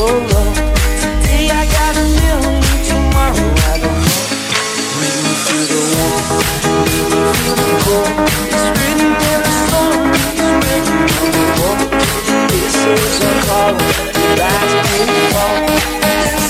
go low. Today I got a million, tomorrow I don't. Make me feel the warmth, make me feel the cold. It's written in the it's written the wall. This is a call, rise and fall.